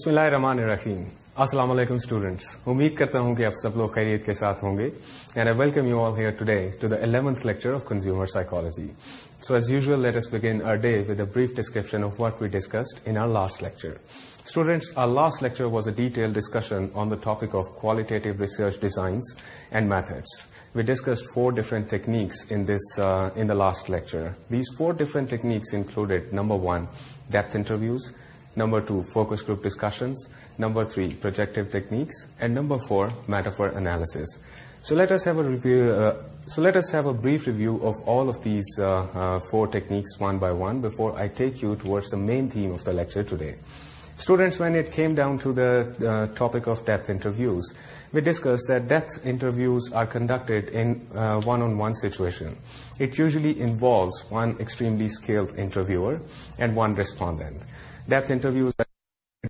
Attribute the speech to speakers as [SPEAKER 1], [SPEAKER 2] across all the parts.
[SPEAKER 1] بسم اللہ الرحمن الرحیم السلام علیکم اسٹوڈینٹس امید کرتا ہوں کہ آپ سب لوگ خیریت کے ساتھ ہوں گے and I welcome you all here today to the eleventh lecture of consumer psychology so as usual let's begin our day with a brief description of what we discussed in our last lecture students our last lecture was a detail discussion on the topic of qualitative research designs and methods we discussed four different techniques in this uh, in the last lecture. These four different techniques included number one, depth interviews, Number two, focus group discussions. Number three, projective techniques. And number four, metaphor analysis. So let us have a, uh, brief review of all of these uh, uh, four techniques one by one before I take you towards the main theme of the lecture today. Students, when it came down to the topic of depth interviews, we discussed that depth interviews are conducted in one-on-one situation. It usually involves one extremely skilled interviewer and one respondent. Depth interviews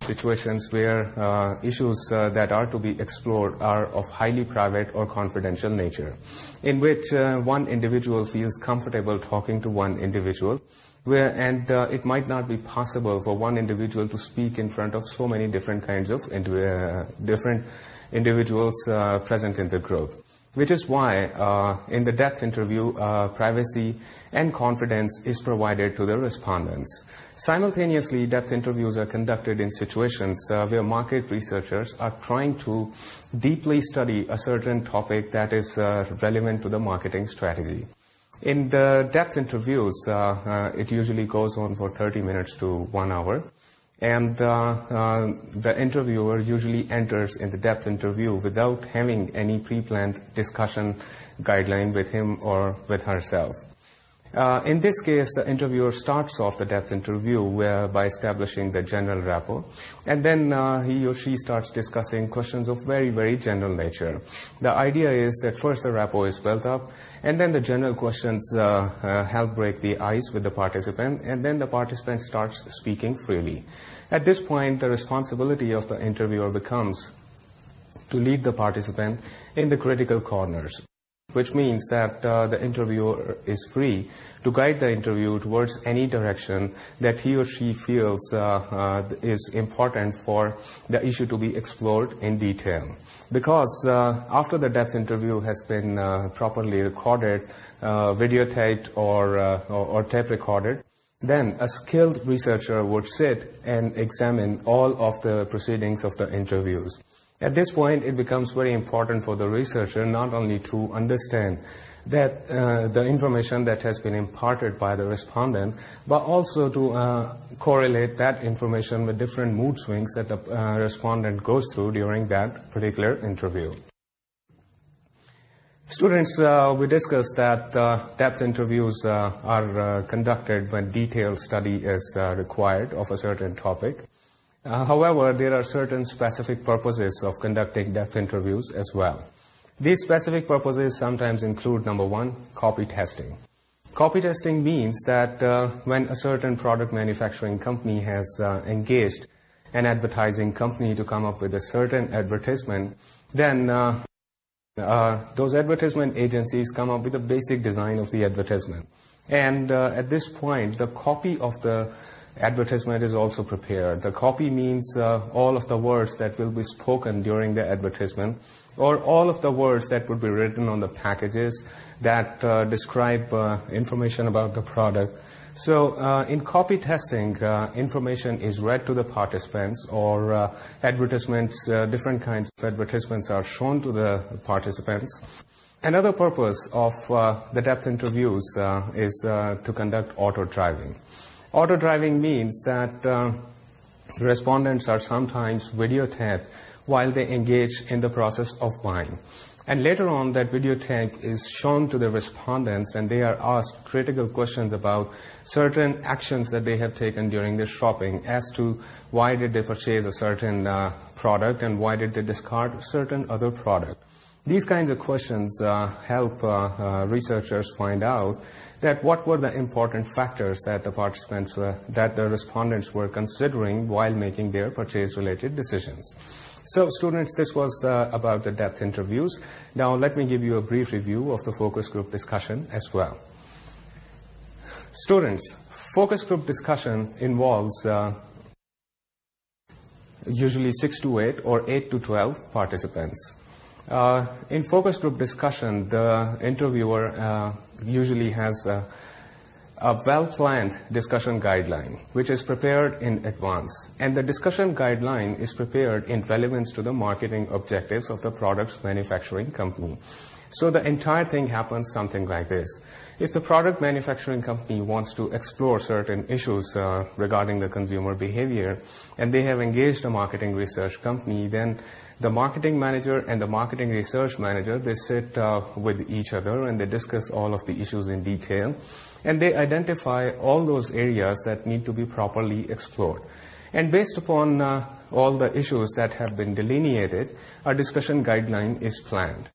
[SPEAKER 1] situations where uh, issues uh, that are to be explored are of highly private or confidential nature, in which uh, one individual feels comfortable talking to one individual, where and uh, it might not be possible for one individual to speak in front of so many different kinds of uh, different individuals uh, present in the group. Which is why uh, in the depth interview, uh, privacy and confidence is provided to the respondents. Simultaneously, depth interviews are conducted in situations uh, where market researchers are trying to deeply study a certain topic that is uh, relevant to the marketing strategy. In the depth interviews, uh, uh it usually goes on for 30 minutes to one hour. And uh, uh, the interviewer usually enters in the depth interview without having any pre-planned discussion guideline with him or with herself. Uh, in this case, the interviewer starts off the depth interview by establishing the general rapport, and then uh, he or she starts discussing questions of very, very general nature. The idea is that first the rapport is built up, and then the general questions uh, help break the ice with the participant, and then the participant starts speaking freely. At this point, the responsibility of the interviewer becomes to lead the participant in the critical corners which means that uh, the interviewer is free to guide the interview towards any direction that he or she feels uh, uh, is important for the issue to be explored in detail. Because after the depth interview has been properly recorded, videotaped or, uh, or, or tape recorded, then a skilled researcher would sit and examine all of the proceedings of the interviews. At this point, it becomes very important for the researcher not only to understand that uh, the information that has been imparted by the respondent, but also to uh, correlate that information with different mood swings that the uh, respondent goes through during that particular interview. Students, we discussed that depth interviews are conducted when detailed study is required of a certain topic. Uh, however, there are certain specific purposes of conducting depth interviews as well. These specific purposes sometimes include, number one, copy testing. Copy testing means that uh, when a certain product manufacturing company has uh, engaged an advertising company to come up with a certain advertisement, then those advertisement agencies come up with a basic design of the advertisement. And at this point, the copy of the advertisement is also prepared. The copy means uh, all of the words that will be spoken during the advertisement or all of the words that would be written on the packages that uh, describe uh, information about the product. So in copy testing, information is read to the participants or advertisements, different kinds of advertisements are shown to the participants. Another purpose of the depth interviews is to conduct auto driving. Auto driving means that uh, respondents are sometimes videotaped while they engage in the process of buying. And later on, that videotape is shown to the respondents and they are asked critical questions about certain actions that they have taken during their shopping as to why did they purchase a certain uh, product and why did they discard certain other products. These kinds of questions uh, help uh, uh, researchers find out that what were the important factors that the participants, that the respondents were considering while making their purchase-related decisions. So, students, this was about the depth interviews. Now, let me give you a brief review of the focus group discussion as well. Students, focus group discussion involves usually 6 to 8 or 8 to 12 participants. Uh, in focus group discussion, the interviewer uh, usually has a, well-planned discussion guideline, which is prepared in advance. And the discussion guideline is prepared in relevance to the marketing objectives of the product's manufacturing company. So the entire thing happens something like this. If the product manufacturing company wants to explore certain issues uh, regarding the consumer behavior and they have engaged a marketing research company, then the marketing manager and the marketing research manager, they sit uh, with each other and they discuss all of the issues in detail and they identify all those areas that need to be properly explored. And based upon uh, all the issues that have been delineated, a discussion guideline is planned.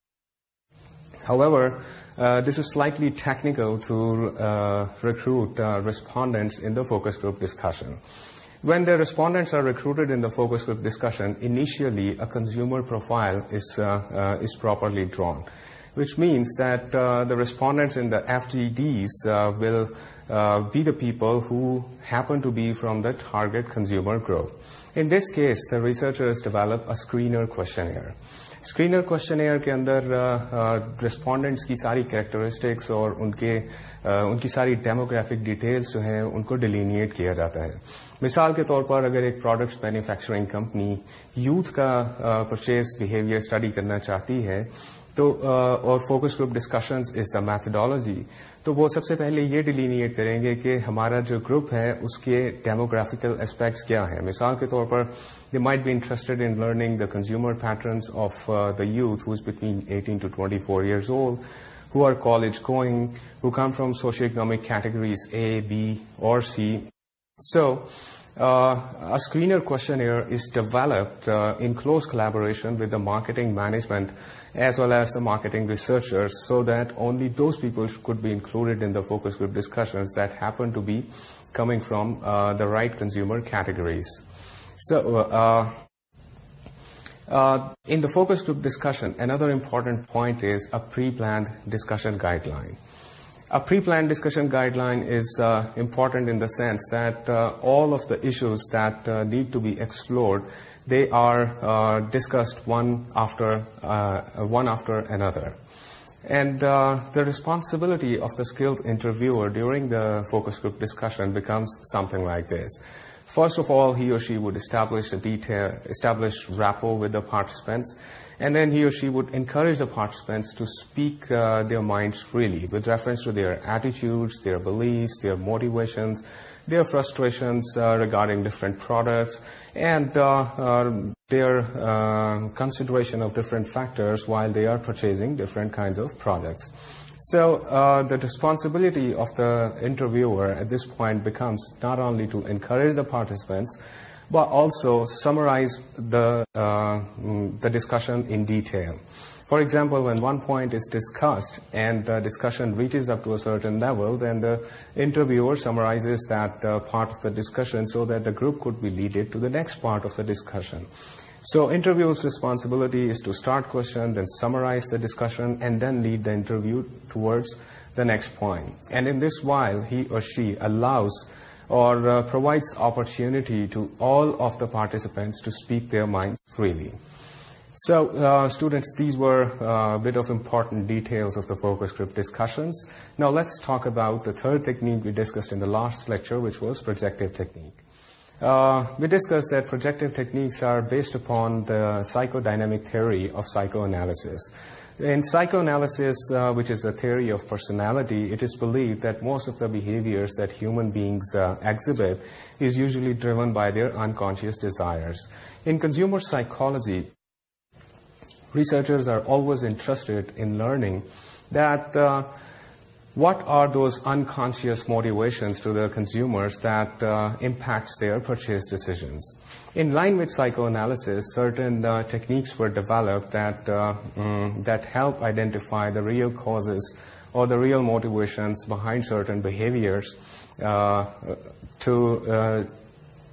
[SPEAKER 1] However, uh, this is slightly technical to uh, recruit uh, respondents in the focus group discussion. When the respondents are recruited in the focus group discussion, initially a consumer profile is, uh, uh, is properly drawn, which means that uh, the respondents in the FGDs will be the people who happen to be from the target consumer group. In this case, the researchers develop a screener questionnaire. Screener questionnaire کے اندر respondents کی ساری characteristics اور ان کے ان کی ساری demographic details جو ہیں، ان کو ڈیلینیٹ کیا جاتا ہے۔ مثال کے طور پر اگر ایک پروڈکٹس مینوفیکچرنگ کمپنی یوتھ کا پرچیز بہیویئر اسٹڈی کرنا چاہتی ہے، تو اور focus group discussions is the methodology تو وہ سب سے پہلے یہ ڈیلینیٹ کریں گے کہ ہمارا جو گروپ ہے، اس کے ڈیموگرافیکل اسپیکٹس کیا ہیں۔ مثال کے طور پر they might be interested in learning the consumer patterns of the youth who's between eighteen to twenty four years old who are college going who come from socio economic categories A B اور C so Uh, a screener questionnaire is developed uh, in close collaboration with the marketing management as well as the marketing researchers so that only those people could be included in the focus group discussions that happen to be coming from uh, the right consumer categories. So, in the focus group discussion, another important point is a pre-planned discussion guideline. A pre-planned discussion guideline is uh, important in the sense that uh, all of the issues that uh, need to be explored, they are uh, discussed one after, uh, one after another. And uh, the responsibility of the skilled interviewer during the focus group discussion becomes something like this. First of all, he or she would establish a detail, establish rapport with the participants. And then he or she would encourage the participants to speak uh, their minds freely with reference to their attitudes, their beliefs, their motivations, their frustrations uh, regarding different products, and uh, their consideration of different factors while they are purchasing different kinds of products. So the responsibility of the interviewer at this point becomes not only to encourage the participants, but also summarize the, uh, mm, the discussion in detail. For example, when one point is discussed and the discussion reaches up to a certain level, then the interviewer summarizes that uh, part of the discussion so that the group could be leaded to the next part of the discussion. So interviewer's responsibility is to start question, then summarize the discussion, and then lead the interview towards the next point. And in this while, he or she allows اور provides opportunity to all of the participants to speak their mind freely so students these were bit of important details of the focus group discussions now let's talk about the third technique we discussed in the last lecture which was projective technique we discuss that projective techniques are based upon the psychodynamic theory of psychoanalysis in psychoanalysis, uh, which is a theory of personality, it is believed that most of the behaviors that human beings uh, exhibit is usually driven by their unconscious desires. In consumer psychology, researchers are always interested in learning that uh, what are those unconscious motivations to the consumers that uh, impacts their purchase decisions. In line with psychoanalysis, certain uh, techniques were developed that, uh, mm, that help identify the real causes or the real motivations behind certain behaviors uh, to, uh,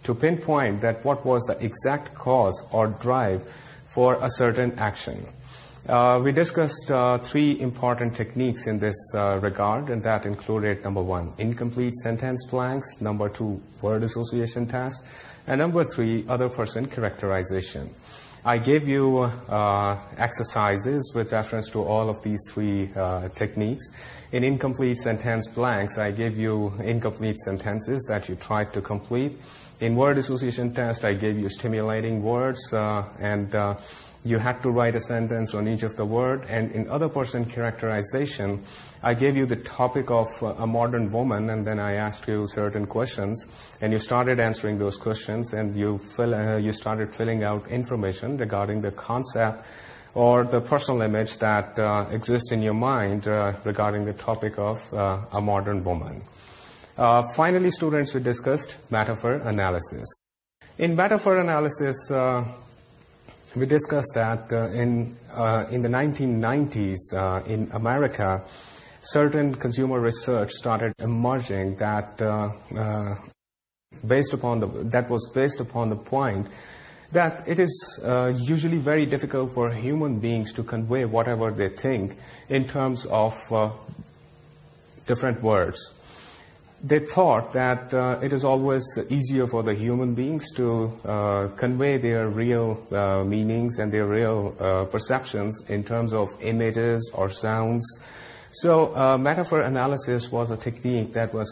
[SPEAKER 1] to pinpoint that what was the exact cause or drive for a certain action. Uh, we discussed uh, three important techniques in this uh, regard, and that included, number one, incomplete sentence blanks, number two, word association tasks, and number three, other person characterization. I gave you exercises with reference to all of these three techniques. In incomplete sentence blanks, I gave you incomplete sentences that you tried to complete. In word association test, I gave you stimulating words and you had to write a sentence on each of the word, and in other person characterization, I gave you the topic of uh, a modern woman, and then I asked you certain questions, and you started answering those questions, and you, uh, you started filling out information regarding the concept or the personal image that uh, exists in your mind regarding the topic of a modern woman. Finally, students, we discussed metaphor analysis. In metaphor analysis, we discussed that uh, in, uh, in the 1990s uh, in America, certain consumer research started emerging that, uh, based upon the, that was based upon the point that it is usually very difficult for human beings to convey whatever they think in terms of different words they thought that uh, it is always easier for the human beings to uh, convey their real uh, meanings and their real perceptions in terms of images or sounds. So, metaphor analysis was a technique that was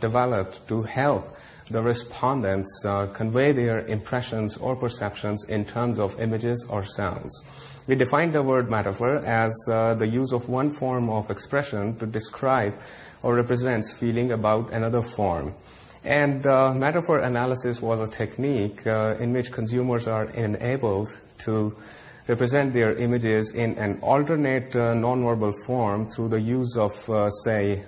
[SPEAKER 1] developed to help the respondents convey their impressions or perceptions in terms of images or sounds. We define the word metaphor as uh, the use of one form of expression to describe or represents feeling about another form. And uh, metaphor analysis was a technique uh, in which consumers are enabled to represent their images in an alternate uh, nonverbal form through the use of, say,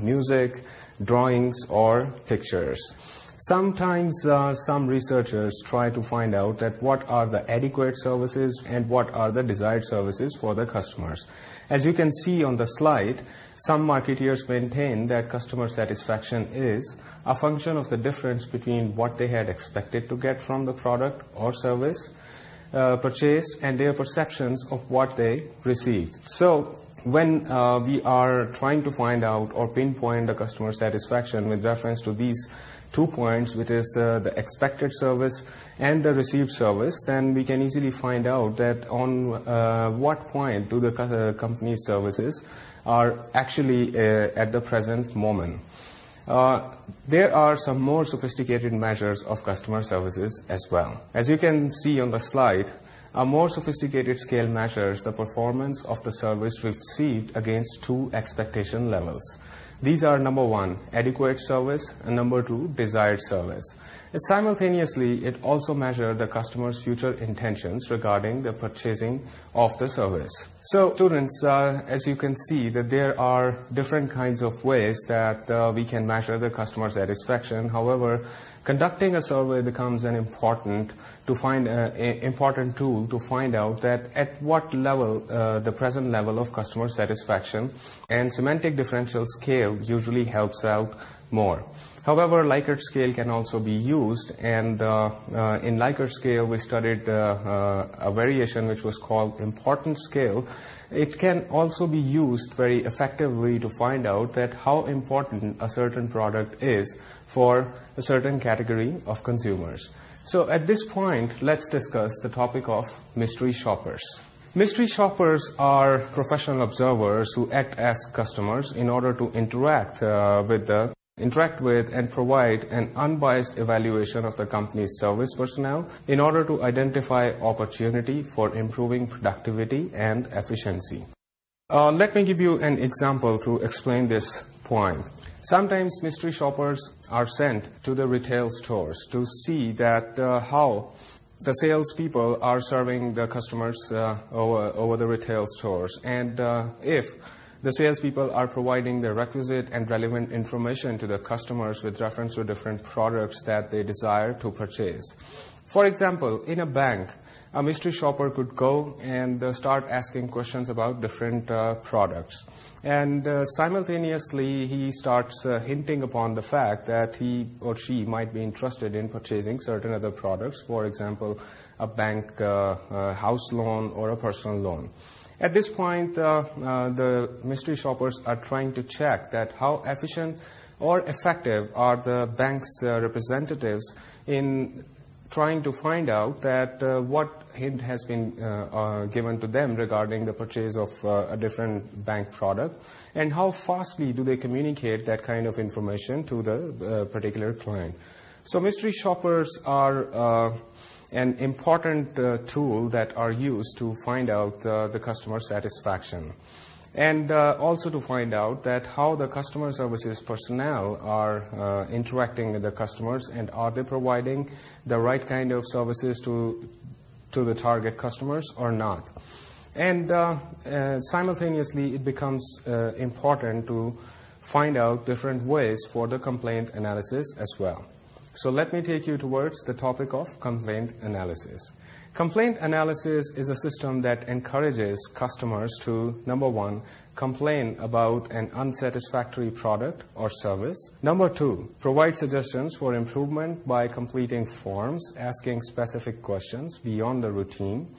[SPEAKER 1] music, drawings, or pictures. Sometimes some researchers try to find out that what are the adequate services and what are the desired services for the customers as you can see on the slide some marketers maintain that customer satisfaction is a function of the difference between what they had expected to get from the product اور service purchased and their perceptions of what they receive so when we are trying to find out اور pinpoint the customer satisfaction with reference to these two points, which is the, expected service and the received service, then we can easily find out that on uh, what point do the uh, company's services are actually uh, at the present moment. There are some more sophisticated measures of customer services as well. As you can see on the slide, a more sophisticated scale measures the performance of the service received against two expectation levels. These are number one, adequate service, and number two, desired service. Simultaneously, it also measures the customer's future intentions regarding the purchasing of the service. So students, uh, as you can see, that there are different kinds of ways that uh, we can measure the customer satisfaction. However, conducting a survey becomes an important, to find, uh, important tool to find out that at what level uh, the present level of customer satisfaction and semantic differential scale usually helps out more. However, Likert scale can also be used, and uh, uh, in Likert scale, we studied uh, uh, a variation which was called important scale. It can also be used very effectively to find out that how important a certain product is for a certain category of consumers. So at this point, let's discuss the topic of mystery shoppers. Mystery shoppers are professional observers who act as customers in order to interact uh, with the interact with and provide an unbiased evaluation of the company's service personnel in order to identify opportunity for improving productivity and efficiency. Uh, let me give you an example to explain this point. Sometimes mystery shoppers are sent to the retail stores to see that uh, how the salespeople are serving the customers uh, over, over the retail stores and uh, if the salespeople are providing the requisite and relevant information to the customers with reference to different products that they desire to purchase. For example, in a bank, a mystery shopper could go and uh, start asking questions about different uh, products. And uh, simultaneously, he starts hinting upon the fact that he or she might be interested in purchasing certain other products, for example, a bank house loan or a personal loan. At this point, uh, uh, the mystery shoppers are trying to check that how efficient or effective are the bank's uh, representatives in trying to find out that what hint has been given to them regarding the purchase of a different bank product and how fastly do they communicate that kind of information to the particular client. So mystery shoppers are an important uh, tool that are used to find out uh, the customer satisfaction. And uh, also to find out that how the customer services personnel are interacting with the customers and are they providing the right kind of services to, to the target customers or not. And simultaneously, it becomes important to find out different ways for the complaint analysis as well. So let me take you towards the topic of complaint analysis. Complaint analysis is a system that encourages customers to, number one, complain about an unsatisfactory product or service. Number two, provide suggestions for improvement by completing forms, asking specific questions beyond the routine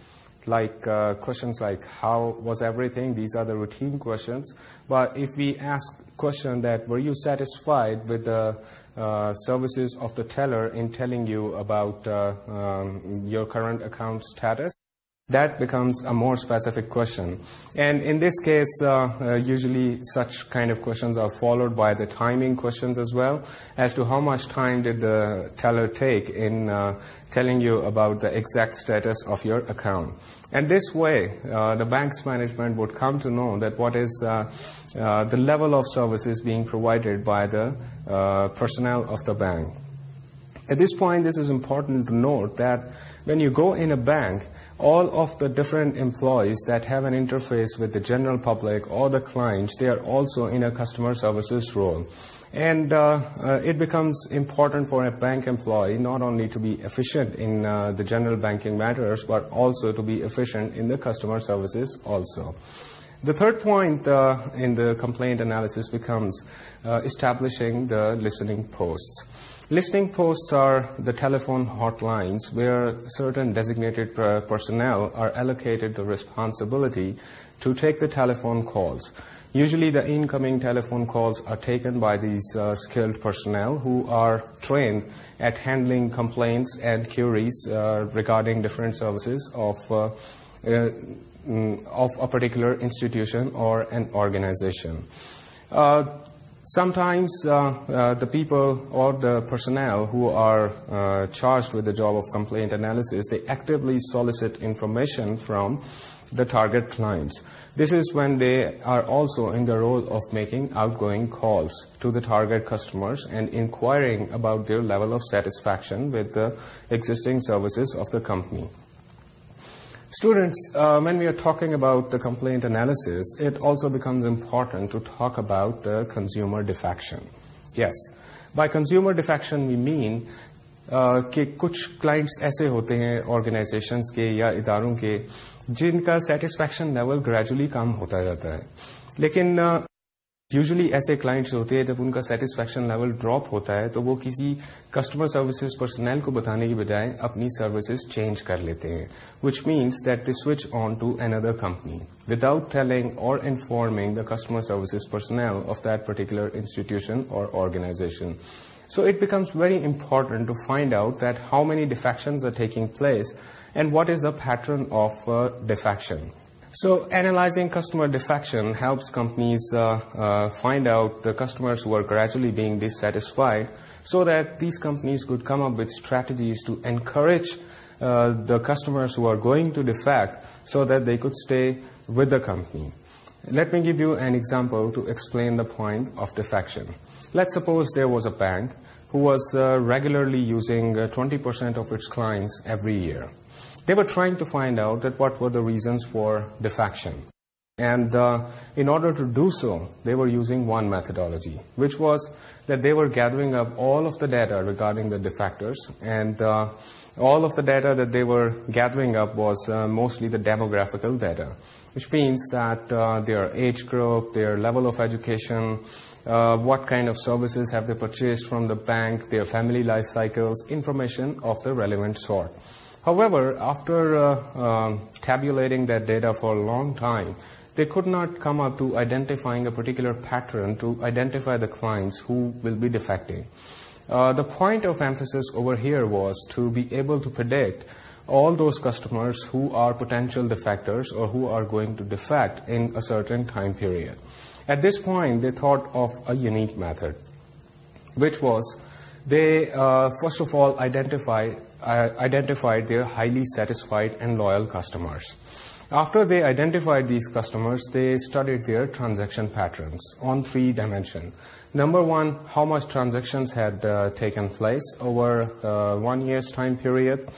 [SPEAKER 1] like uh, questions like how was everything? These are the routine questions. But if we ask question that were you satisfied with the uh, services of the teller in telling you about uh, um, your current account status? That becomes a more specific question. And in this case, uh, uh, usually such kind of questions are followed by the timing questions as well, as to how much time did the teller take in uh, telling you about the exact status of your account. And this way, the bank's management would come to know that what is the level of services being provided by the personnel of the bank. At this point, this is important to note that when you go in a bank, all of the different employees that have an interface with the general public or the clients, they are also in a customer services role. And uh, uh, it becomes important for a bank employee not only to be efficient in uh, the general banking matters, but also to be efficient in the customer services also. The third point uh, in the complaint analysis becomes uh, establishing the listening posts. Listening posts are the telephone hotlines where certain designated personnel are allocated the responsibility to take the telephone calls. Usually the incoming telephone calls are taken by these uh, skilled personnel who are trained at handling complaints and queries uh, regarding different services of, uh, uh mm, of a particular institution or an organization. Uh, sometimes the people اور the personnel who are charge with the job of complaint analysis they actually solicit information from the target clients this is when they are also in the role of making outgoing calls to the target customers and enquiring about their level of satisfaction with the existing services of the company Students, uh, when we are talking about the complaint analysis, it also becomes important to talk about the consumer defection. Yes, by consumer defection we mean uh, کہ کچھ clients ایسے ہوتے ہیں organisations کے یا اداروں کے جن کا سیٹسفیکشن لیول گریجولی کم ہوتا جاتا ہے لیکن uh, یوزلی ایسے کلائنٹس ہوتے ہیں جب ان کا سیٹسفیکشن لیول ڈراپ ہوتا ہے تو وہ کسی کسٹمر سروسز پرسنل کو بتانے کی بجائے اپنی سروسز چینج کر لیتے ہیں which means that they switch on to another company without telling or informing the customer services personnel of that particular institution or organization so it becomes very important to find out that how many defections are taking place and what is the pattern of defection So analyzing customer defection helps companies uh, uh, find out the customers who are gradually being dissatisfied so that these companies could come up with strategies to encourage uh, the customers who are going to defect so that they could stay with the company. Let me give you an example to explain the point of defection. Let's suppose there was a bank who was uh, regularly using uh, 20% of its clients every year. They were trying to find out that what were the reasons for defection. And uh, in order to do so, they were using one methodology, which was that they were gathering up all of the data regarding the defectors. And uh, all of the data that they were gathering up was uh, mostly the demographical data, which means that uh, their age group, their level of education, uh, what kind of services have they purchased from the bank, their family life cycles, information of the relevant sort. However, after uh, um, tabulating that data for a long time, they could not come up to identifying a particular pattern to identify the clients who will be defecting. Uh, the point of emphasis over here was to be able to predict all those customers who are potential defectors or who are going to defect in a certain time period. At this point, they thought of a unique method, which was they, uh, first of all, identify, uh, identified their highly satisfied and loyal customers. After they identified these customers, they studied their transaction patterns on three dimensions. Number one, how much transactions had uh, taken place over one year's time period.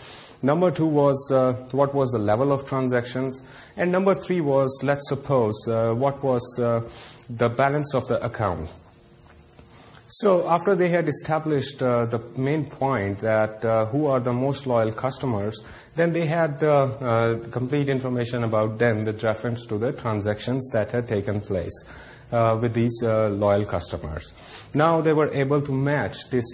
[SPEAKER 1] Number two was uh, what was the level of transactions. And number three was, let's suppose, uh, what was uh, the balance of the account. So after they had established the main point that who are the most loyal customers, then they had complete information about them with reference to the transactions that had taken place with these loyal customers. Now they were able to match this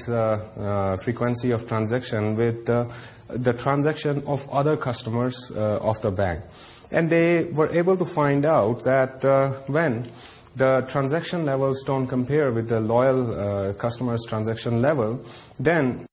[SPEAKER 1] frequency of transaction with the uh, the transaction of other customers uh, of the bank. And they were able to find out that uh, when the transaction levels don't compare with the loyal uh, customer's transaction level, then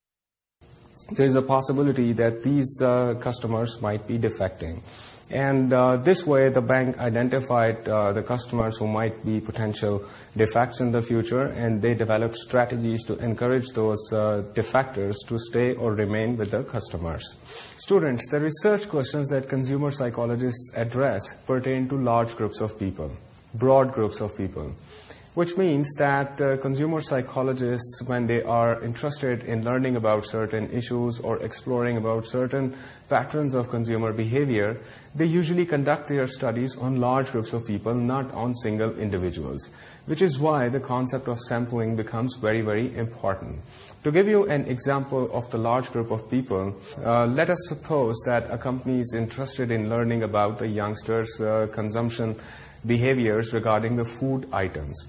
[SPEAKER 1] there is a possibility that these customers might be defecting. And uh, this way, the bank identified uh, the customers who might be potential defects in the future, and they developed strategies to encourage those uh, defectors to stay or remain with the customers. Students, the research questions that consumer psychologists address pertain to large groups of people, broad groups of people which means that uh, consumer psychologists, when they are interested in learning about certain issues or exploring about certain patterns of consumer behavior, they usually conduct their studies on large groups of people, not on single individuals, which is why the concept of sampling becomes very, very important. To give you an example of the large group of people, uh, let us suppose that a company is interested in learning about the youngsters' uh, consumption behaviors regarding the food items.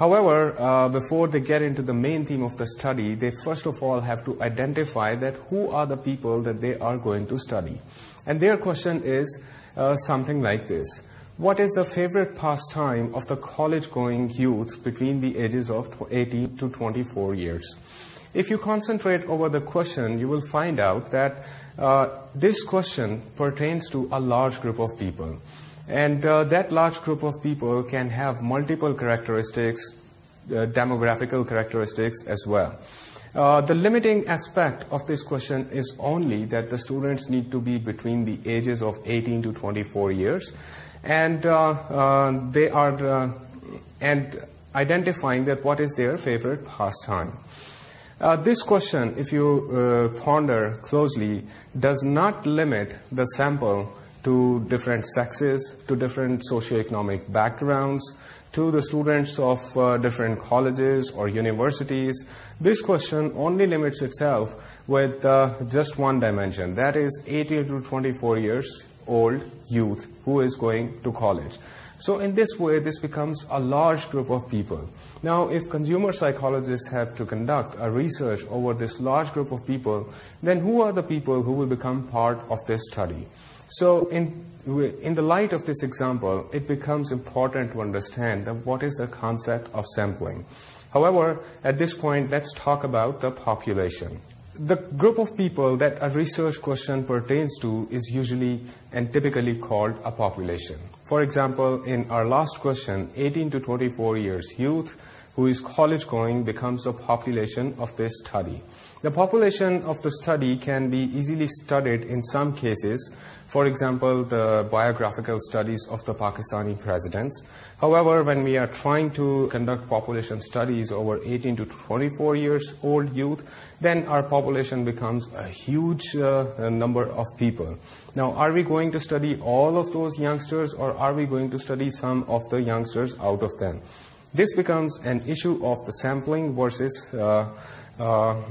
[SPEAKER 1] However, uh, before they get into the main theme of the study, they first of all have to identify that who are the people that they are going to study. And their question is uh, something like this. What is the favorite pastime of the college-going youth between the ages of 18 to 24 years? If you concentrate over the question, you will find out that uh, this question pertains to a large group of people. And uh, that large group of people can have multiple characteristics, uh, demographical characteristics as well. Uh, the limiting aspect of this question is only that the students need to be between the ages of 18 to 24 years. And uh, they are and identifying that what is their favorite pastime. This question, if you ponder closely, does not limit the sample to different sexes, to different socioeconomic backgrounds, to the students of uh, different colleges or universities. This question only limits itself with uh, just one dimension, that is 18 to 24 years old youth who is going to college. So in this way, this becomes a large group of people. Now, if consumer psychologists have to conduct a research over this large group of people, then who are the people who will become part of this study? So in, in the light of this example, it becomes important to understand that what is the concept of sampling. However, at this point, let's talk about the population. The group of people that a research question pertains to is usually and typically called a population. For example, in our last question, 18 to 24 years youth who is college going becomes a population of the study. The population of the study can be easily studied in some cases, for example, the biographical studies of the Pakistani presidents. However, when we are trying to conduct population studies over 18 to 24 years old youth, then our population becomes a huge uh, uh number of people. Now, are we going to study all of those youngsters or are we going to study some of the youngsters out of them? this becomes an issue of the sampling versus uh, uh,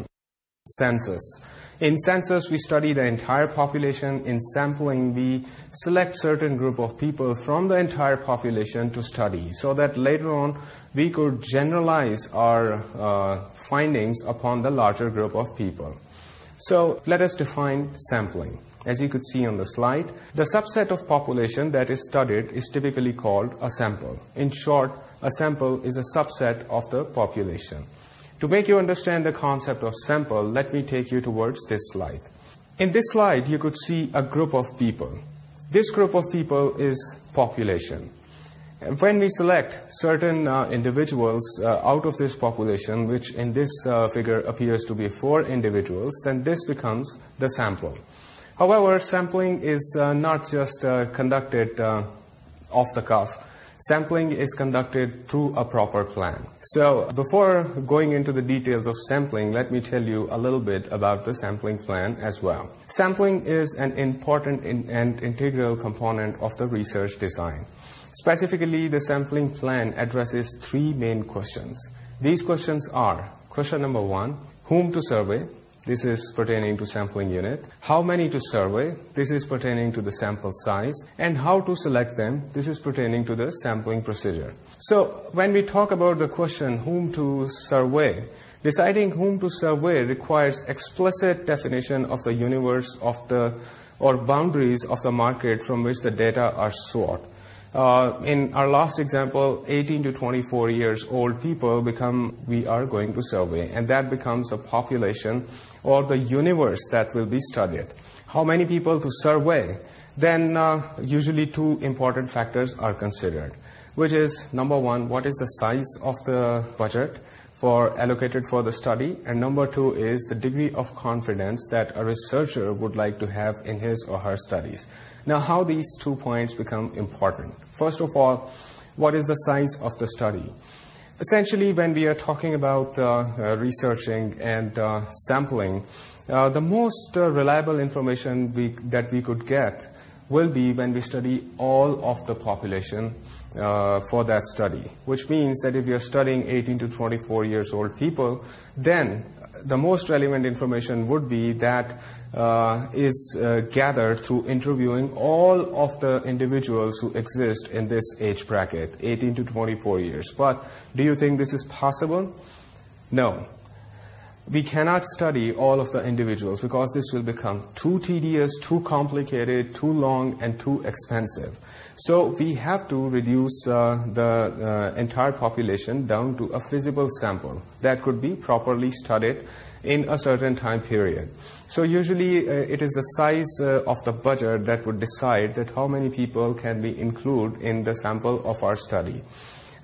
[SPEAKER 1] census. In census, we study the entire population. In sampling, we select certain group of people from the entire population to study so that later on we could generalize our uh, findings upon the larger group of people. So let us define sampling. As you could see on the slide, the subset of population that is studied is typically called a sample. In short, a sample is a subset of the population. To make you understand the concept of sample, let me take you towards this slide. In this slide, you could see a group of people. This group of people is population. When we select certain uh, individuals uh, out of this population, which in this uh, figure appears to be four individuals, then this becomes the sample. However, sampling is not just conducted off the cuff sampling is conducted through a proper plan. So before going into the details of sampling, let me tell you a little bit about the sampling plan as well. Sampling is an important and integral component of the research design. Specifically, the sampling plan addresses three main questions. These questions are question number one, whom to survey, this is pertaining to sampling unit. How many to survey? This is pertaining to the sample size. And how to select them? This is pertaining to the sampling procedure. So when we talk about the question, whom to survey, deciding whom to survey requires explicit definition of the universe of the, or boundaries of the market from which the data are sought. Uh, in our last example, 18 to 24 years old people become, we are going to survey, and that becomes a population or the universe that will be studied. How many people to survey? Then uh, usually two important factors are considered, which is number one, what is the size of the budget for allocated for the study? And number two is the degree of confidence that a researcher would like to have in his or her studies. Now, how these two points become important? First of all, what is the size of the study? Essentially, when we are talking about uh, uh researching and uh, sampling, uh, the most uh, reliable information we, that we could get will be when we study all of the population uh, for that study, which means that if you're studying 18 to 24 years old people, then the most relevant information would be that uh, is uh, gathered through interviewing all of the individuals who exist in this age bracket, 18 to 24 years. But do you think this is possible? No. We cannot study all of the individuals because this will become too tedious, too complicated, too long, and too expensive. So we have to reduce uh, the uh, entire population down to a feasible sample that could be properly studied in a certain time period. So usually uh, it is the size of the budget that would decide that how many people can be included in the sample of our study.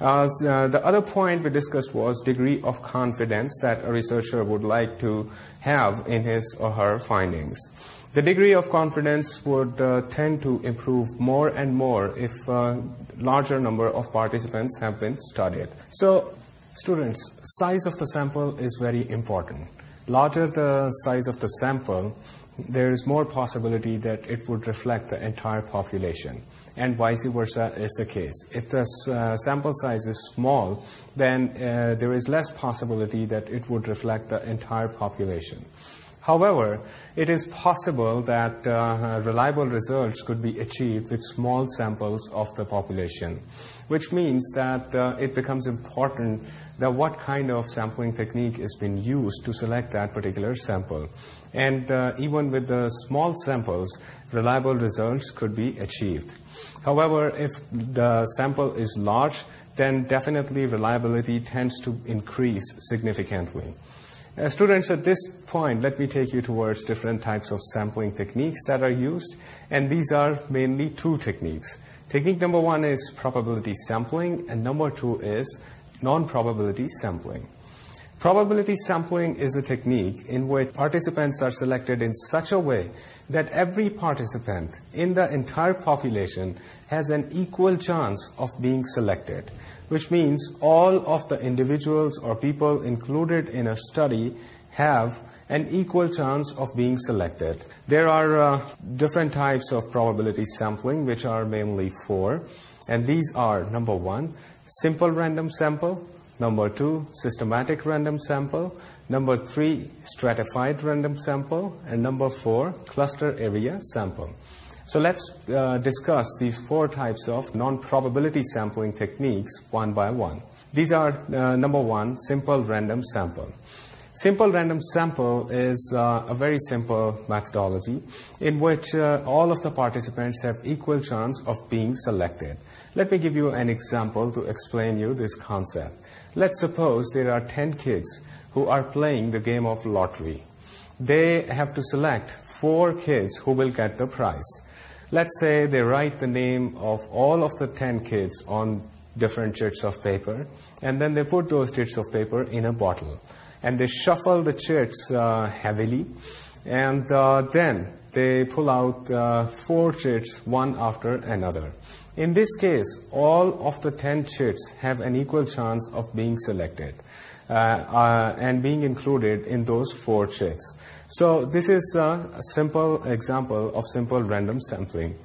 [SPEAKER 1] Uh, uh, the other point we discussed was degree of confidence that a researcher would like to have in his or her findings. The degree of confidence would uh, tend to improve more and more if a larger number of participants have been studied. So, students, size of the sample is very important. Larger the size of the sample, there is more possibility that it would reflect the entire population and vice versa is the case. If the uh, sample size is small, then uh, there is less possibility that it would reflect the entire population. However, it is possible that uh, reliable results could be achieved with small samples of the population, which means that it becomes important that what kind of sampling technique is being used to select that particular sample and uh, even with the small samples, reliable results could be achieved. However, if the sample is large, then definitely reliability tends to increase significantly. Uh, students, at this point, let me take you towards different types of sampling techniques that are used, and these are mainly two techniques. Technique number one is probability sampling, and number two is non-probability sampling. Probability sampling is a technique in which participants are selected in such a way that every participant in the entire population has an equal chance of being selected, which means all of the individuals or people included in a study have an equal chance of being selected. There are uh, different types of probability sampling, which are mainly four, and these are, number one, simple random sample, Number two, systematic random sample. Number three, stratified random sample. And number four, cluster area sample. So let's uh, discuss these four types of non-probability sampling techniques one by one. These are, uh, number one, simple random sample. Simple random sample is uh, a very simple methodology in which all of the participants have equal chance of being selected. Let me give you an example to explain you this concept. Let's suppose there are 10 kids who are playing the game of lottery. They have to select four kids who will get the prize. Let's say they write the name of all of the 10 kids on different sheets of paper, and then they put those sheets of paper in a bottle. And they shuffle the sheets uh, heavily, and uh, then they pull out uh, four sheets one after another. In this case, all of the 10 sheets have an equal chance of being selected uh, uh, and being included in those four sheets. So this is a simple example of simple random sampling.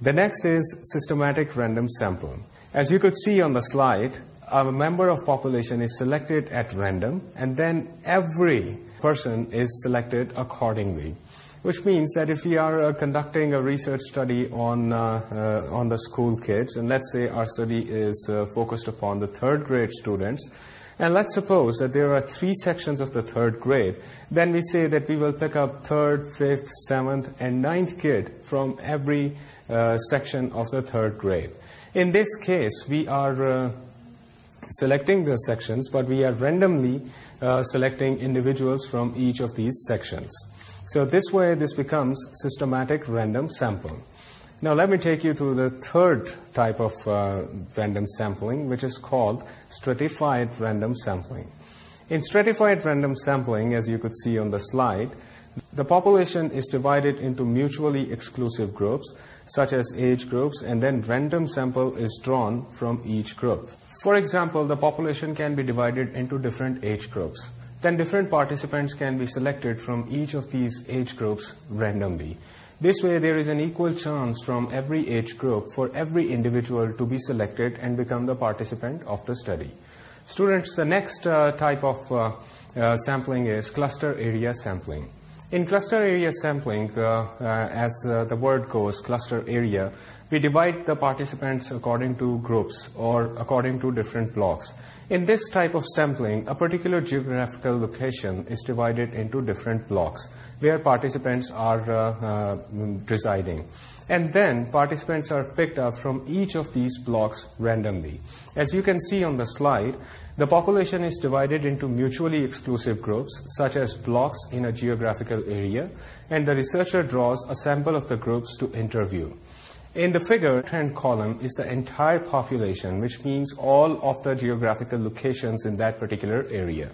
[SPEAKER 1] The next is systematic random sampling. As you could see on the slide, a member of population is selected at random, and then every person is selected accordingly which means that if we are uh, conducting a research study on, uh, uh, on the school kids, and let's say our study is focused upon the third grade students, and let's suppose that there are three sections of the third grade, then we say that we will pick up third, fifth, seventh, and ninth kid from every section of the third grade. In this case, we are selecting the sections, but we are randomly selecting individuals from each of these sections. So this way this becomes systematic random sample. Now let me take you through the third type of uh, random sampling which is called stratified random sampling. In stratified random sampling as you could see on the slide, the population is divided into mutually exclusive groups such as age groups and then random sample is drawn from each group. For example, the population can be divided into different age groups then different participants can be selected from each of these age groups randomly. This way, there is an equal chance from every age group for every individual to be selected and become the participant of the study. Students, the next uh, type of uh, uh, sampling is cluster area sampling. In cluster area sampling, as the word goes, cluster area, we divide the participants according to groups or according to different blocks. In this type of sampling, a particular geographical location is divided into different blocks where participants are uh, uh, residing. And then participants are picked up from each of these blocks randomly. As you can see on the slide, the population is divided into mutually exclusive groups, such as blocks in a geographical area, and the researcher draws a sample of the groups to interview. In the figure, trend column is the entire population, which means all of the geographical locations in that particular area.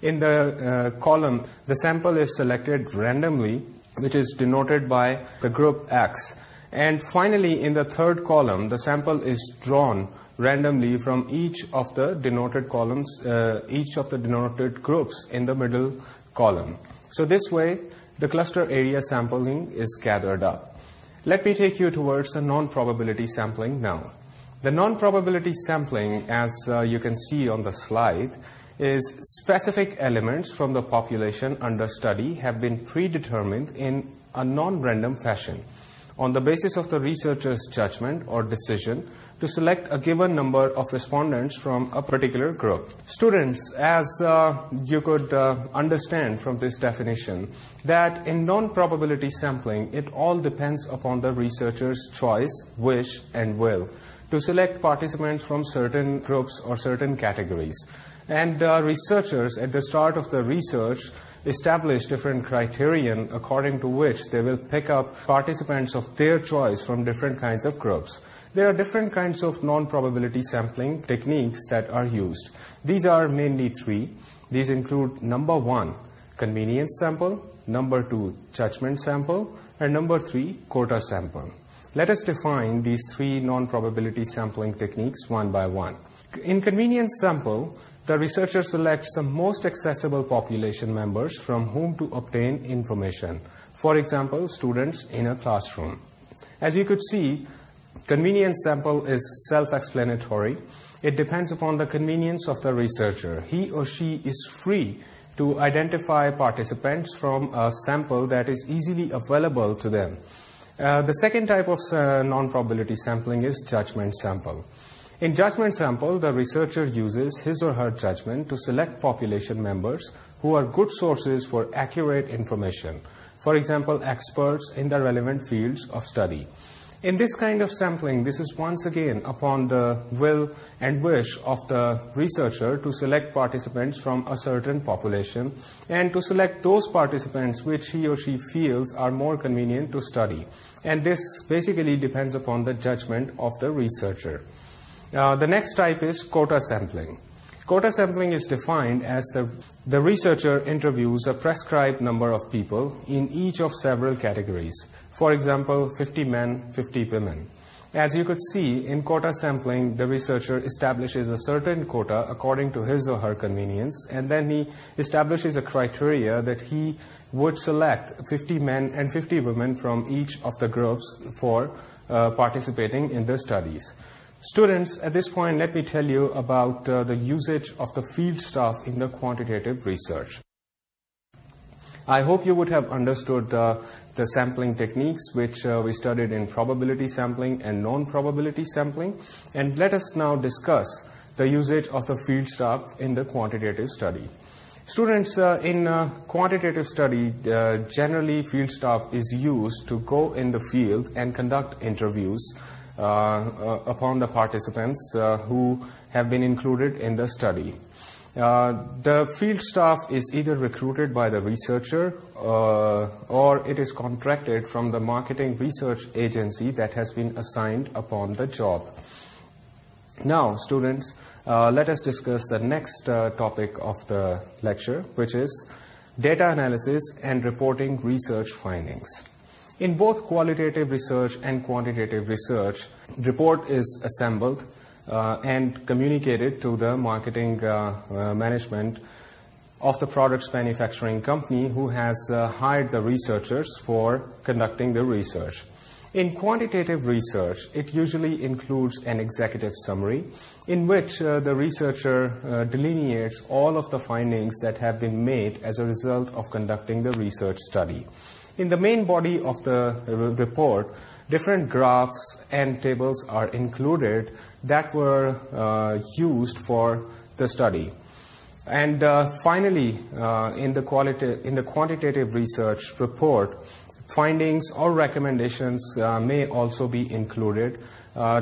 [SPEAKER 1] In the uh, column, the sample is selected randomly, which is denoted by the group X. And finally, in the third column, the sample is drawn randomly from each of the denoted columns, uh, each of the denoted groups in the middle column. So this way, the cluster area sampling is gathered up. Let me take you towards the non-probability sampling now. The non-probability sampling, as uh, you can see on the slide, is specific elements from the population under study have been predetermined in a non-random fashion on the basis of the researcher's judgment or decision to select a given number of respondents from a particular group. Students, as uh, you could uh, understand from this definition, that in non-probability sampling, it all depends upon the researcher's choice, wish, and will to select participants from certain groups or certain categories. And the researchers, at the start of the research, establish different criterion according to which they will pick up participants of their choice from different kinds of groups. There are different kinds of non-probability sampling techniques that are used. These are mainly three. These include number one, convenience sample, number two, judgment sample, and number three, quota sample. Let us define these three non-probability sampling techniques one by one. In convenience sample, the researcher selects the most accessible population members from whom to obtain information. For example, students in a classroom. As you could see, convenience sample is self-explanatory. It depends upon the convenience of the researcher. He or she is free to identify participants from a sample that is easily available to them. Uh, the second type of uh, non-probability sampling is judgment sample. In judgment sample, the researcher uses his or her judgment to select population members who are good sources for accurate information. For example, experts in the relevant fields of study. In this kind of sampling, this is once again upon the will and wish of the researcher to select participants from a certain population and to select those participants which he or she feels are more convenient to study. And this basically depends upon the judgment of the researcher. Uh, the next type is quota sampling. Quota sampling is defined as the, researcher interviews a prescribed number of people in each of several categories. For example, 50 men, 50 women. As you could see, in quota sampling, the researcher establishes a certain quota according to his or her convenience, and then he establishes a criteria that he would select 50 men and 50 women from each of the groups for uh, participating in the studies. Students, at this point, let me tell you about uh, the usage of the field staff in the quantitative research. I hope you would have understood the sampling techniques which uh, we studied in probability sampling and non-probability sampling. And let us now discuss the usage of the field staff in the quantitative study. Students, uh, in quantitative study, generally field staff is used to go in the field and conduct interviews uh, upon the participants uh, who have been included in the study. Uh, the field staff is either recruited by the researcher or it is contracted from the marketing research agency that has been assigned upon the job. Now, students, let us discuss the next topic of the lecture, which is data analysis and reporting research findings. In both qualitative research and quantitative research, report is assembled uh, and communicated to the marketing uh, uh, management of the products manufacturing company who has uh, hired the researchers for conducting the research. In quantitative research, it usually includes an executive summary in which uh, the researcher uh, delineates all of the findings that have been made as a result of conducting the research study. In the main body of the report, different graphs and tables are included that were uh, used for the study. And uh, finally, uh, in, the in the quantitative research report, findings or recommendations may also be included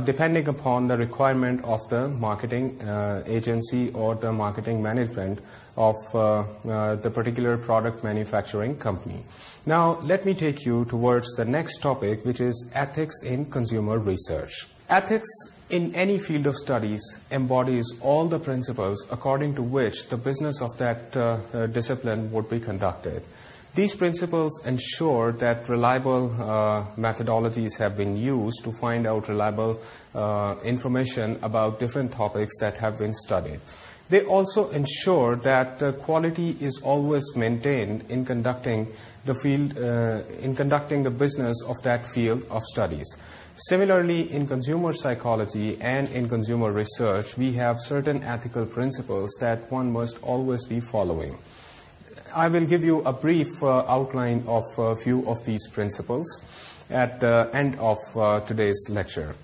[SPEAKER 1] depending upon the requirement of the marketing agency or the marketing management of the particular product manufacturing company. Now, let me take you towards the next topic, which is ethics in consumer research. Ethics in any field of studies embodies all the principles according to which the business of that uh, uh, discipline would be conducted. These principles ensure that reliable uh, methodologies have been used to find out reliable information about different topics that have been studied they also ensure that the quality is always maintained in conducting the field uh, in conducting the business of that field of studies. Similarly in consumer psychology and in consumer research we have certain ethical principles that one must always be following. I will give you a brief uh, outline of a few of these principles at the end of uh, today's lecture.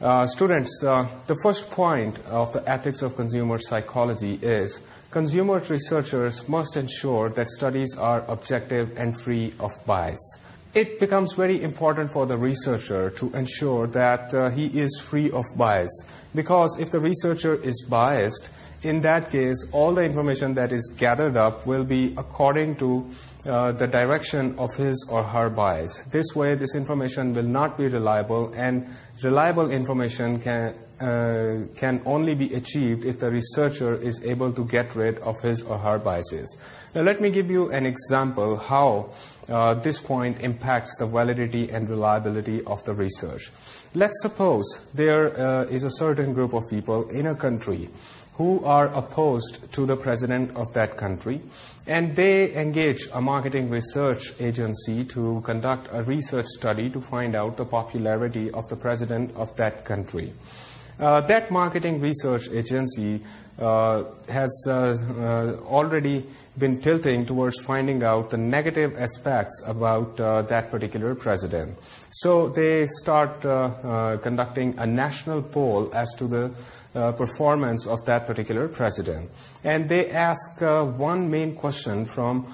[SPEAKER 1] Students the first point of the ethics of consumer psychology is consumer researchers must ensure that studies are objective and free of bias it becomes very important for the researcher to ensure that he is free of bias because if the researcher is biased in that case all the information that is gathered up will be according to uh, the direction of his or her bias. This way, this information will not be reliable, and reliable information can, uh, can only be achieved if the researcher is able to get rid of his or her biases. Now, let me give you an example how uh, this point impacts the validity and reliability of the research. Let's suppose there is a certain group of people in a country who are opposed to the president of that country, and they engage a marketing research agency to conduct a research study to find out the popularity of the president of that country. Uh, that marketing research agency uh, has uh, already been tilting towards finding out the negative aspects about uh, that particular president. So they start uh, uh, conducting a national poll as to the performance of that particular president. And they ask one main question from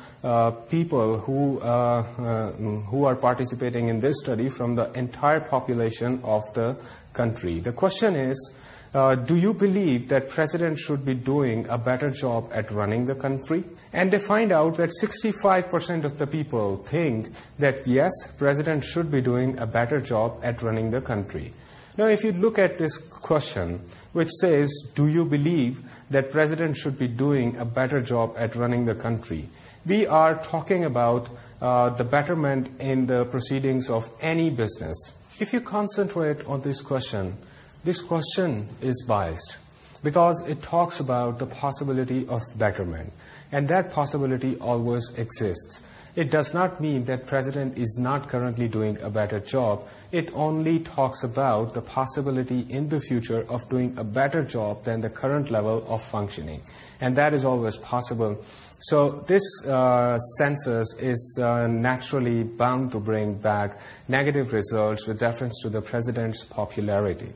[SPEAKER 1] people who, who are participating in this study from the entire population of the country. The question is, uh, do you believe that president should be doing a better job at running the country? And they find out that 65% of the people think that yes, yes should be doing a better job at running the country. Now, if you look at this question, which says, do you believe that president should be doing a better job at running the country, we are talking about uh, the betterment in the proceedings of any business. If you concentrate on this question, this question is biased because it talks about the possibility of betterment and that possibility always exists. It does not mean that president is not currently doing a better job. It only talks about the possibility in the future of doing a better job than the current level of functioning. And that is always possible. So this uh, census is uh, naturally bound to bring back negative results with reference to the president's popularity.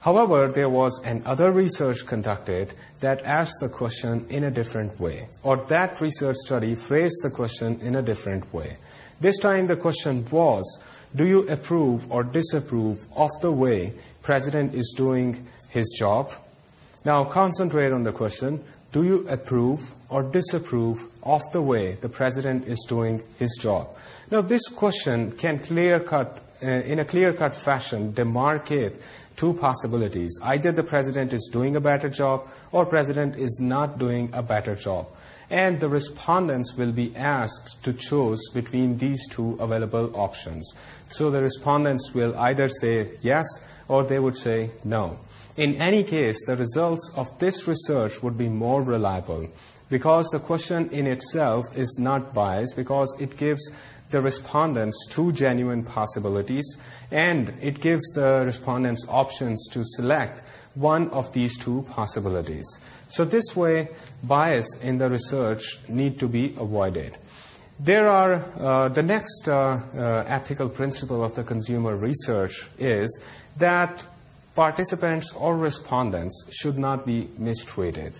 [SPEAKER 1] However, there was another research conducted that asked the question in a different way, or that research study phrased the question in a different way. This time the question was, do you approve or disapprove of the way president is doing his job? Now concentrate on the question, do you approve or disapprove of the way the president is doing his job? Now this question can clear cut uh, in a clear-cut fashion demarcate two possibilities. Either the president is doing a better job or president is not doing a better job. And the respondents will be asked to choose between these two available options. So the respondents will either say yes or they would say no. In any case, the results of this research would be more reliable because the question in itself is not biased because it gives the respondents to genuine possibilities and it gives the respondents options to select one of these two possibilities. So this way, bias in the research need to be avoided. There are, uh, the next uh, uh, ethical principle of the consumer research is that participants or respondents should not be mistreated.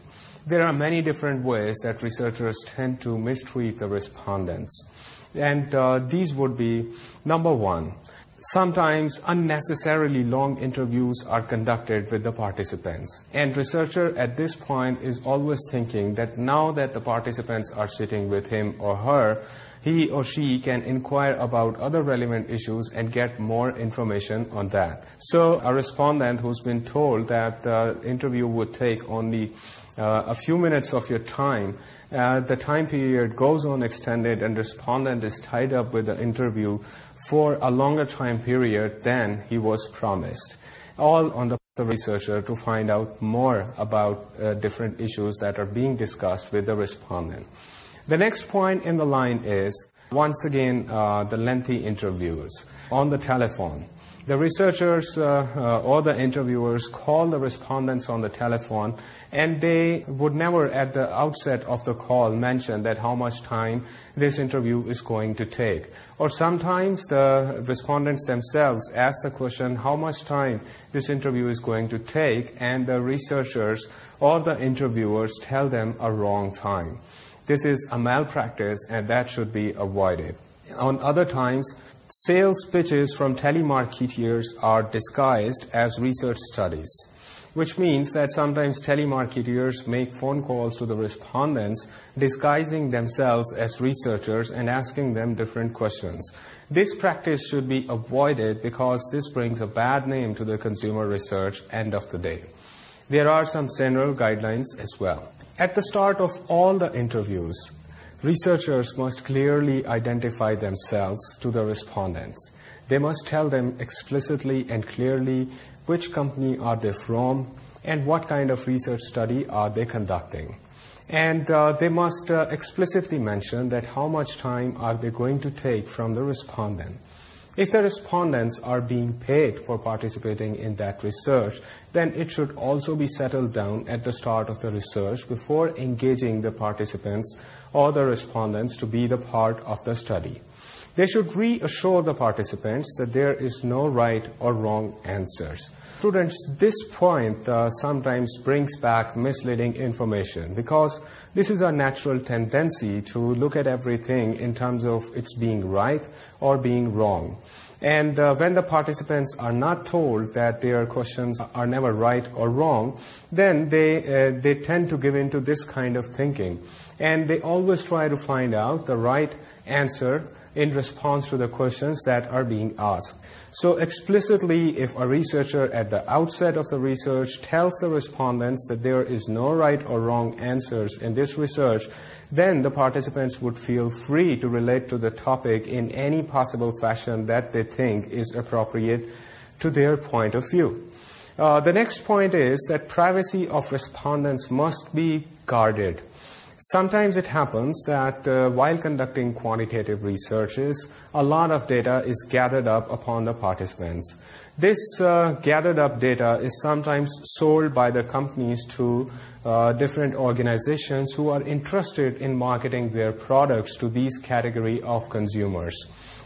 [SPEAKER 1] There are many different ways that researchers tend to mistreat the respondents. And uh, these would be number one. sometimes unnecessarily long interviews are conducted with the participants. And researcher at this point is always thinking that now that the participants are sitting with him or her, he or she can inquire about other relevant issues and get more information on that. So a respondent who's been told that the interview would take only uh, a few minutes of your time, uh, the time period goes on extended and respondent is tied up with the interview for a longer time period than he was promised. All on the the researcher to find out more about uh, different issues that are being discussed with the respondent. The next point in the line is once again uh, the lengthy interviews on the telephone. The researchers uh, uh, or the interviewers call the respondents on the telephone and they would never at the outset of the call mention that how much time this interview is going to take. Or sometimes the respondents themselves ask the question how much time this interview is going to take and the researchers or the interviewers tell them a wrong time. This is a malpractice, and that should be avoided. On other times, sales pitches from telemarketeers are disguised as research studies, which means that sometimes telemarketeers make phone calls to the respondents, disguising themselves as researchers and asking them different questions. This practice should be avoided because this brings a bad name to the consumer research end of the day. There are some general guidelines as well. At the start of all the interviews, researchers must clearly identify themselves to the respondents. They must tell them explicitly and clearly which company are they from and what kind of research study are they conducting. And uh, they must uh, explicitly mention that how much time are they going to take from the respondent. If the respondents are being paid for participating in that research, then it should also be settled down at the start of the research before engaging the participants or the respondents to be the part of the study. They should reassure the participants that there is no right or wrong answers. Students, this point uh, sometimes brings back misleading information because this is a natural tendency to look at everything in terms of its being right or being wrong. And uh, when the participants are not told that their questions are never right or wrong, then they, uh, they tend to give into this kind of thinking. And they always try to find out the right answer in response to the questions that are being asked. So explicitly, if a researcher at the outset of the research tells the respondents that there is no right or wrong answers in this research, then the participants would feel free to relate to the topic in any possible fashion that they think is appropriate to their point of view. Uh, the next point is that privacy of respondents must be guarded. Sometimes it happens that uh, while conducting quantitative researches, a lot of data is gathered up upon the participants. This uh, gathered up data is sometimes sold by the companies to uh, different organizations who are interested in marketing their products to these category of consumers.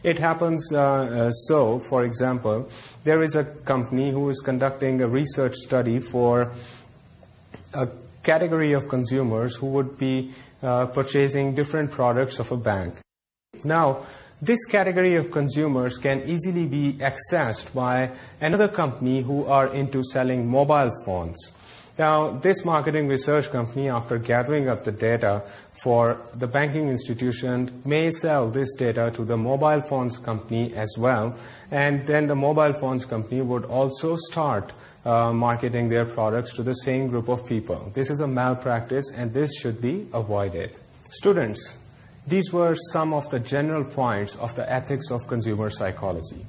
[SPEAKER 1] It happens uh, uh so, for example, there is a company who is conducting a research study for a category of consumers who would be uh, purchasing different products of a bank. Now, this category of consumers can easily be accessed by another company who are into selling mobile phones. Now, this marketing research company, after gathering up the data for the banking institution, may sell this data to the mobile phones company as well. And then the mobile phones company would also start uh, marketing their products to the same group of people. This is a malpractice and this should be avoided. Students, these were some of the general points of the ethics of consumer psychology.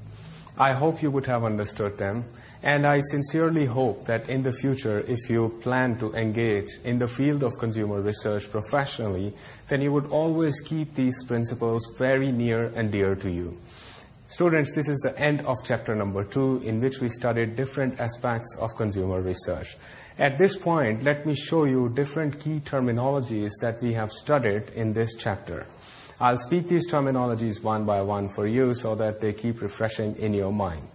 [SPEAKER 1] I hope you would have understood them. And I sincerely hope that in the future if you plan to engage in the field of consumer research professionally then you would always keep these principles very near and dear to you students this is the end of chapter number two in which we studied different aspects of consumer research at this point let me show you different key terminologies that we have studied in this chapter I speak these terminologies one by one for you so that they keep refreshing in your mind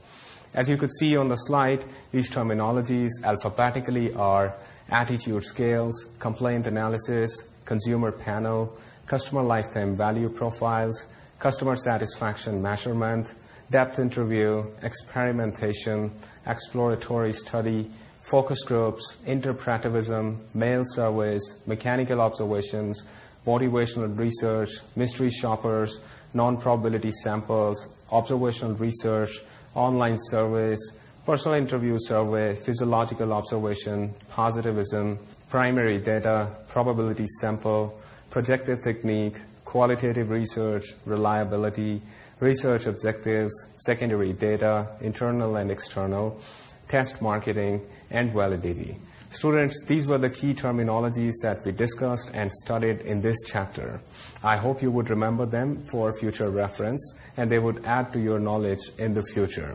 [SPEAKER 1] as you could see on the slide, these terminologies alphabetically are attitude scales, complaint analysis, consumer panel, customer lifetime value profiles, customer satisfaction measurement, depth interview, experimentation, exploratory study, focus groups, interpretivism, mail surveys, mechanical observations, motivational research, mystery shoppers, non-probability samples, observational research, online surveys, personal interview survey, physiological observation, positivism, primary data, probability sample, projective technique, qualitative research, reliability, research objectives, secondary data, internal and external, test marketing, and validity. Students, these were the key terminologies that we discussed and studied in this chapter. I hope you would remember them for future reference and they would add to your knowledge in the future.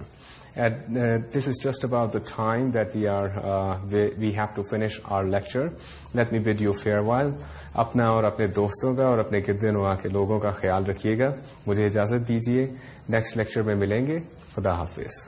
[SPEAKER 1] And uh, this is just about the time that we are uh, we, we have to finish our lecture. Let me bid you farewell. اپنا اور اپنے دوستوں کا اور اپنے گرد نما کے لوگوں کا خیال رکھیے گا مجھے اجازت دیجیے نیکسٹ لیکچر میں ملیں گے خدا حافظ